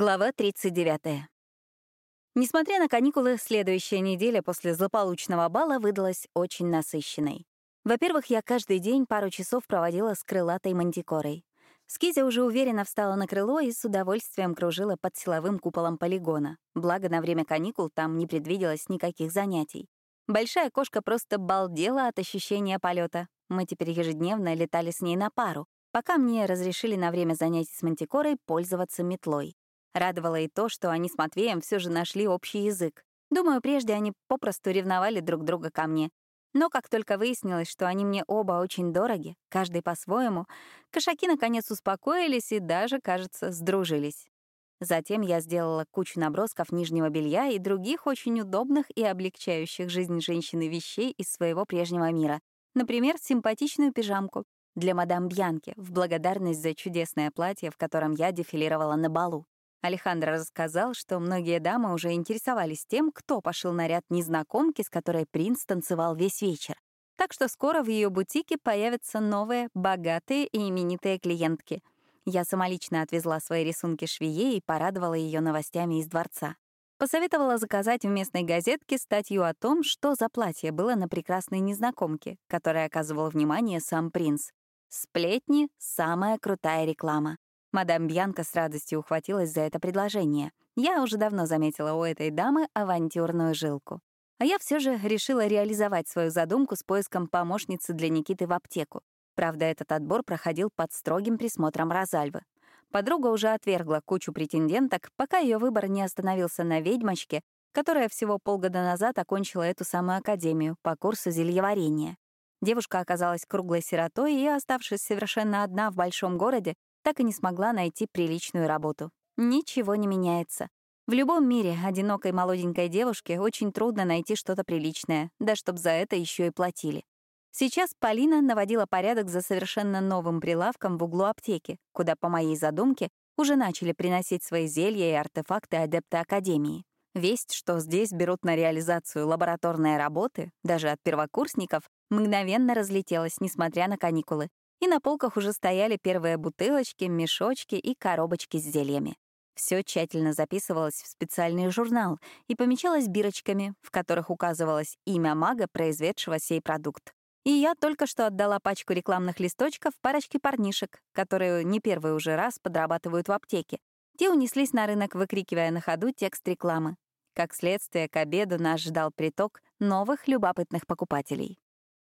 Глава 39. Несмотря на каникулы, следующая неделя после злополучного бала выдалась очень насыщенной. Во-первых, я каждый день пару часов проводила с крылатой мантикорой. Скизя уже уверенно встала на крыло и с удовольствием кружила под силовым куполом полигона. Благо, на время каникул там не предвиделось никаких занятий. Большая кошка просто балдела от ощущения полета. Мы теперь ежедневно летали с ней на пару, пока мне разрешили на время занятий с мантикорой пользоваться метлой. Радовало и то, что они с Матвеем все же нашли общий язык. Думаю, прежде они попросту ревновали друг друга ко мне. Но как только выяснилось, что они мне оба очень дороги, каждый по-своему, кошаки наконец успокоились и даже, кажется, сдружились. Затем я сделала кучу набросков нижнего белья и других очень удобных и облегчающих жизнь женщины вещей из своего прежнего мира. Например, симпатичную пижамку для мадам Бьянки в благодарность за чудесное платье, в котором я дефилировала на балу. Алехандро рассказал, что многие дамы уже интересовались тем, кто пошил наряд незнакомки, с которой принц танцевал весь вечер. Так что скоро в ее бутике появятся новые, богатые и именитые клиентки. Я самолично отвезла свои рисунки швее и порадовала ее новостями из дворца. Посоветовала заказать в местной газетке статью о том, что за платье было на прекрасной незнакомке, которой оказывал внимание сам принц. Сплетни — самая крутая реклама. Мадам Бьянка с радостью ухватилась за это предложение. Я уже давно заметила у этой дамы авантюрную жилку. А я все же решила реализовать свою задумку с поиском помощницы для Никиты в аптеку. Правда, этот отбор проходил под строгим присмотром Розальвы. Подруга уже отвергла кучу претенденток, пока ее выбор не остановился на ведьмочке, которая всего полгода назад окончила эту самую академию по курсу зельеварения. Девушка оказалась круглой сиротой и, оставшись совершенно одна в большом городе, так и не смогла найти приличную работу. Ничего не меняется. В любом мире одинокой молоденькой девушке очень трудно найти что-то приличное, да чтоб за это еще и платили. Сейчас Полина наводила порядок за совершенно новым прилавком в углу аптеки, куда, по моей задумке, уже начали приносить свои зелья и артефакты адепты Академии. Весть, что здесь берут на реализацию лабораторные работы, даже от первокурсников, мгновенно разлетелась, несмотря на каникулы и на полках уже стояли первые бутылочки, мешочки и коробочки с зельями. Все тщательно записывалось в специальный журнал и помечалось бирочками, в которых указывалось имя мага, произведшего сей продукт. И я только что отдала пачку рекламных листочков парочке парнишек, которые не первый уже раз подрабатывают в аптеке. Те унеслись на рынок, выкрикивая на ходу текст рекламы. Как следствие, к обеду нас ждал приток новых любопытных покупателей.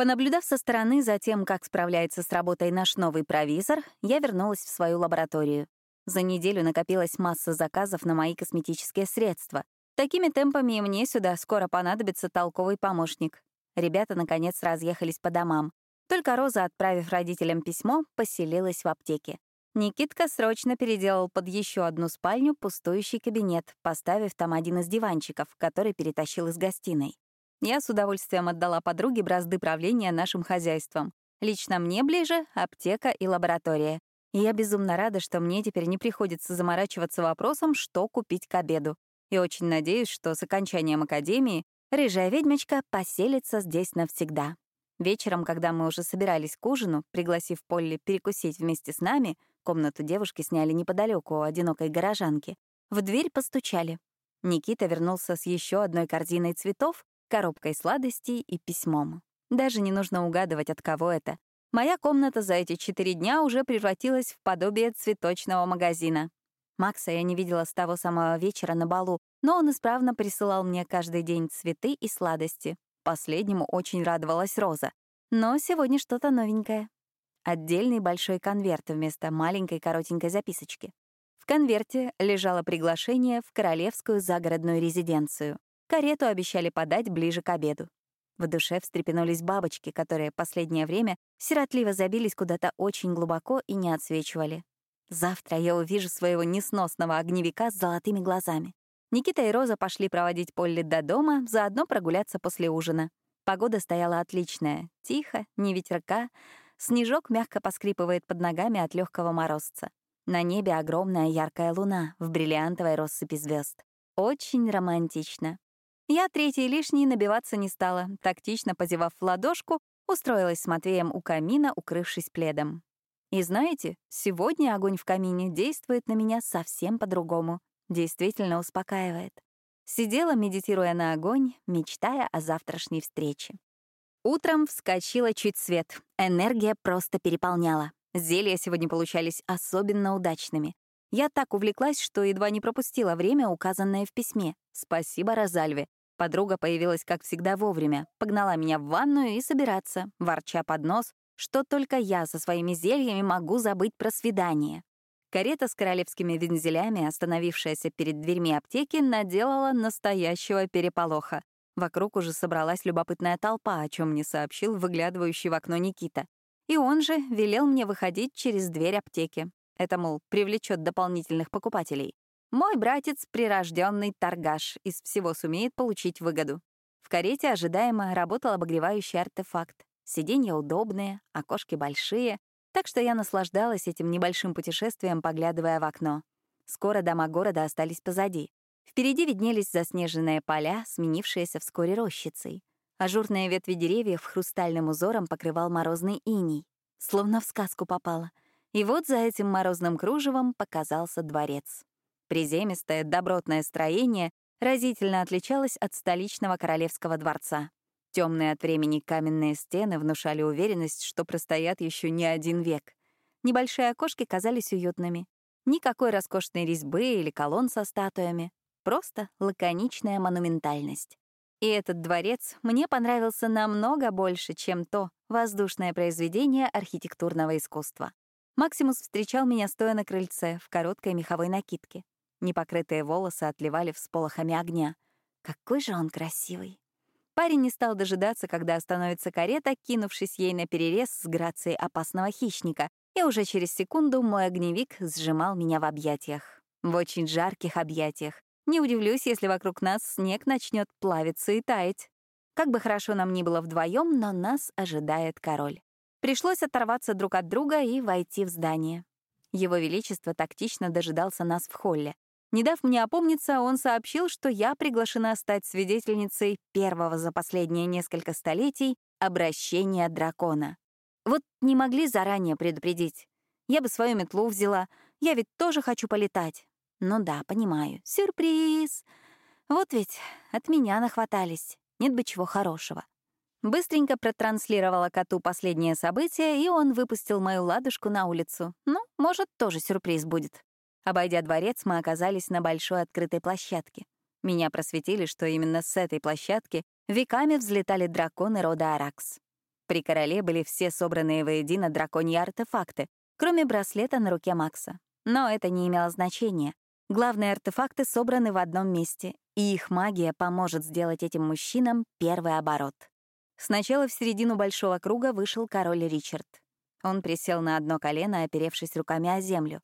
Понаблюдав со стороны за тем, как справляется с работой наш новый провизор, я вернулась в свою лабораторию. За неделю накопилась масса заказов на мои косметические средства. Такими темпами мне сюда скоро понадобится толковый помощник. Ребята, наконец, разъехались по домам. Только Роза, отправив родителям письмо, поселилась в аптеке. Никитка срочно переделал под еще одну спальню пустующий кабинет, поставив там один из диванчиков, который перетащил из гостиной. Я с удовольствием отдала подруге бразды правления нашим хозяйством. Лично мне ближе — аптека и лаборатория. И я безумно рада, что мне теперь не приходится заморачиваться вопросом, что купить к обеду. И очень надеюсь, что с окончанием академии рыжая ведьмочка поселится здесь навсегда. Вечером, когда мы уже собирались к ужину, пригласив Полли перекусить вместе с нами, комнату девушки сняли неподалеку у одинокой горожанки, в дверь постучали. Никита вернулся с еще одной корзиной цветов коробкой сладостей и письмом. Даже не нужно угадывать, от кого это. Моя комната за эти четыре дня уже превратилась в подобие цветочного магазина. Макса я не видела с того самого вечера на балу, но он исправно присылал мне каждый день цветы и сладости. Последнему очень радовалась Роза. Но сегодня что-то новенькое. Отдельный большой конверт вместо маленькой коротенькой записочки. В конверте лежало приглашение в королевскую загородную резиденцию. Карету обещали подать ближе к обеду. В душе встрепенулись бабочки, которые последнее время сиротливо забились куда-то очень глубоко и не отсвечивали. Завтра я увижу своего несносного огневика с золотыми глазами. Никита и Роза пошли проводить Полли до дома, заодно прогуляться после ужина. Погода стояла отличная, тихо, не ветерка. Снежок мягко поскрипывает под ногами от легкого морозца. На небе огромная яркая луна в бриллиантовой россыпи звезд. Очень романтично. Я третьей лишней набиваться не стала, тактично позевав в ладошку, устроилась с Матвеем у камина, укрывшись пледом. И знаете, сегодня огонь в камине действует на меня совсем по-другому. действительно успокаивает. Сидела, медитируя на огонь, мечтая о завтрашней встрече. Утром вскочила чуть свет. Энергия просто переполняла. Зелья сегодня получались особенно удачными. Я так увлеклась, что едва не пропустила время, указанное в письме. Спасибо Розальве. Подруга появилась, как всегда, вовремя, погнала меня в ванную и собираться, ворча под нос, что только я со своими зельями могу забыть про свидание. Карета с королевскими вензелями, остановившаяся перед дверьми аптеки, наделала настоящего переполоха. Вокруг уже собралась любопытная толпа, о чем мне сообщил выглядывающий в окно Никита. И он же велел мне выходить через дверь аптеки. Это, мол, привлечет дополнительных покупателей. Мой братец — прирожденный торгаш, из всего сумеет получить выгоду. В карете ожидаемо работал обогревающий артефакт. Сиденья удобные, окошки большие, так что я наслаждалась этим небольшим путешествием, поглядывая в окно. Скоро дома города остались позади. Впереди виднелись заснеженные поля, сменившиеся вскоре рощицей. Ажурные ветви деревьев хрустальным узором покрывал морозный иней. Словно в сказку попала. И вот за этим морозным кружевом показался дворец. Приземистое, добротное строение разительно отличалось от столичного королевского дворца. Темные от времени каменные стены внушали уверенность, что простоят еще не один век. Небольшие окошки казались уютными. Никакой роскошной резьбы или колонн со статуями. Просто лаконичная монументальность. И этот дворец мне понравился намного больше, чем то воздушное произведение архитектурного искусства. Максимус встречал меня стоя на крыльце в короткой меховой накидке. Непокрытые волосы отливали всполохами огня. Какой же он красивый. Парень не стал дожидаться, когда остановится карета, кинувшись ей на перерез с грацией опасного хищника, и уже через секунду мой огневик сжимал меня в объятиях. В очень жарких объятиях. Не удивлюсь, если вокруг нас снег начнет плавиться и таять. Как бы хорошо нам ни было вдвоем, но нас ожидает король. Пришлось оторваться друг от друга и войти в здание. Его Величество тактично дожидался нас в холле. Не дав мне опомниться, он сообщил, что я приглашена стать свидетельницей первого за последние несколько столетий обращения дракона. Вот не могли заранее предупредить. Я бы свою метлу взяла. Я ведь тоже хочу полетать. Ну да, понимаю. Сюрприз. Вот ведь от меня нахватались. Нет бы чего хорошего. Быстренько протранслировала коту последнее событие, и он выпустил мою ладушку на улицу. Ну, может, тоже сюрприз будет. Обойдя дворец, мы оказались на большой открытой площадке. Меня просветили, что именно с этой площадки веками взлетали драконы рода Аракс. При короле были все собранные воедино драконьи артефакты, кроме браслета на руке Макса. Но это не имело значения. Главные артефакты собраны в одном месте, и их магия поможет сделать этим мужчинам первый оборот. Сначала в середину большого круга вышел король Ричард. Он присел на одно колено, оперевшись руками о землю.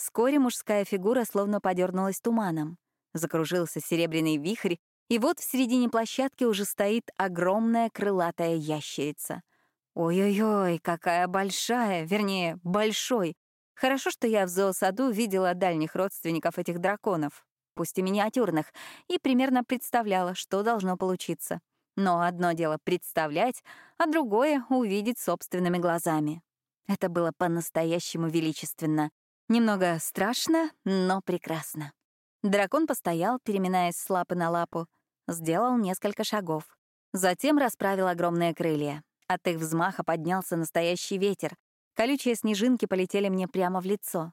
Вскоре мужская фигура словно подернулась туманом. Закружился серебряный вихрь, и вот в середине площадки уже стоит огромная крылатая ящерица. Ой-ой-ой, какая большая, вернее, большой. Хорошо, что я в зоосаду видела дальних родственников этих драконов, пусть и миниатюрных, и примерно представляла, что должно получиться. Но одно дело представлять, а другое — увидеть собственными глазами. Это было по-настоящему величественно. Немного страшно, но прекрасно. Дракон постоял, переминаясь с лапы на лапу, сделал несколько шагов. Затем расправил огромные крылья. От их взмаха поднялся настоящий ветер. Колючие снежинки полетели мне прямо в лицо.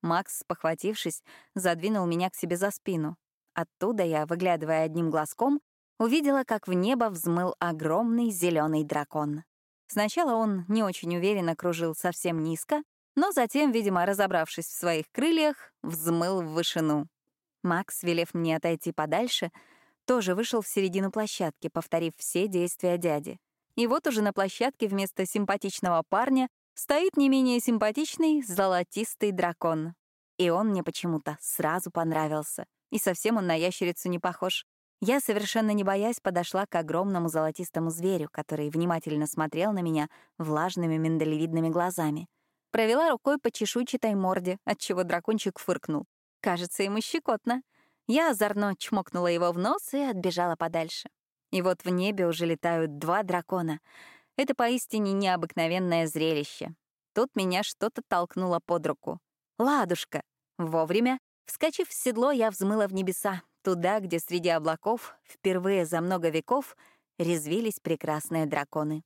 Макс, похватившись, задвинул меня к себе за спину. Оттуда я, выглядывая одним глазком, увидела, как в небо взмыл огромный зеленый дракон. Сначала он не очень уверенно кружил совсем низко, но затем, видимо, разобравшись в своих крыльях, взмыл в вышину. Макс, велев мне отойти подальше, тоже вышел в середину площадки, повторив все действия дяди. И вот уже на площадке вместо симпатичного парня стоит не менее симпатичный золотистый дракон. И он мне почему-то сразу понравился. И совсем он на ящерицу не похож. Я, совершенно не боясь, подошла к огромному золотистому зверю, который внимательно смотрел на меня влажными миндалевидными глазами. Провела рукой по чешуйчатой морде, отчего дракончик фыркнул. Кажется, ему щекотно. Я озорно чмокнула его в нос и отбежала подальше. И вот в небе уже летают два дракона. Это поистине необыкновенное зрелище. Тут меня что-то толкнуло под руку. Ладушка. Вовремя. Вскочив в седло, я взмыла в небеса, туда, где среди облаков впервые за много веков резвились прекрасные драконы.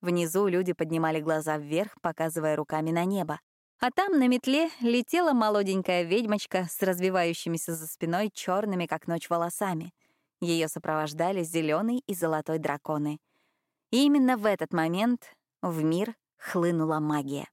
Внизу люди поднимали глаза вверх, показывая руками на небо. А там на метле летела молоденькая ведьмочка с развивающимися за спиной черными, как ночь, волосами. Ее сопровождали зеленый и золотой драконы. И именно в этот момент в мир хлынула магия.